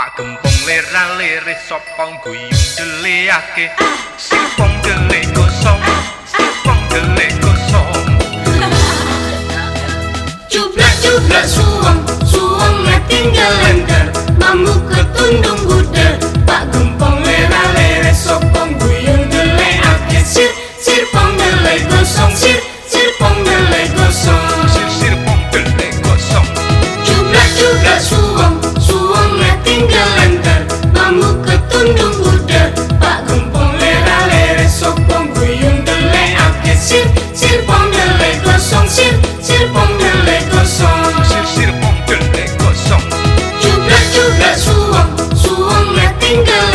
Pak gempong lera lere sopong guyung deleake Sipong dele gosong Sipong dele gosong Cuplak cuplak suang Suangnya tinggal lengker Mambu ketundung buder Pak gempong lera lere sopong guyung deleake Sir sir pong dele gosong Sir sir pong dele gosong Sir sir pong dele gosong Cuplak cuplak suang tinggal lengker Mambu ketundung buder Pak gempong lera lere sopong guyung deleake Sir sir. Pong dele gosong Sir. Sir pong dele gosong. Sir sir pong dele gosong. Cuplak cuplak suang Suangnya tinggal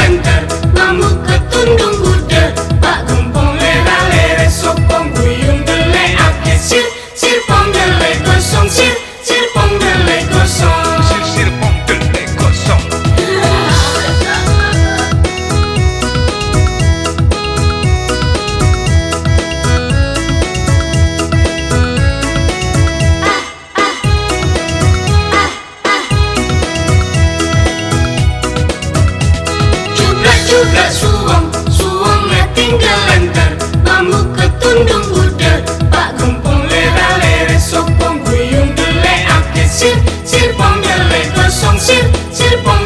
juga cuplak suang Suangnya tinggal lantar Bambu ketundung buder Pak gumpung lera lere, sopong guyung deleake Sir. Sir pong dele kosong, Sir sir pong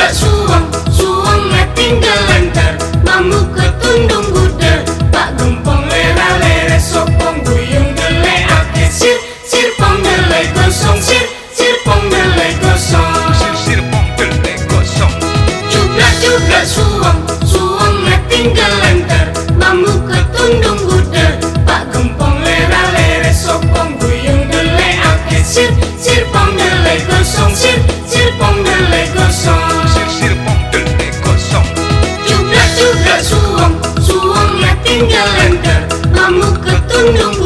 Cuplak suang Suangnya tinggal lengker Mambu ketundung buder Pak gempong lera lere sopong guyung deleake Sir sir pong dele gosong Sir sir pong dele gosong. Sir sir pong dele gosong. Cuplak suang നമുക്ക് തുണ്ടും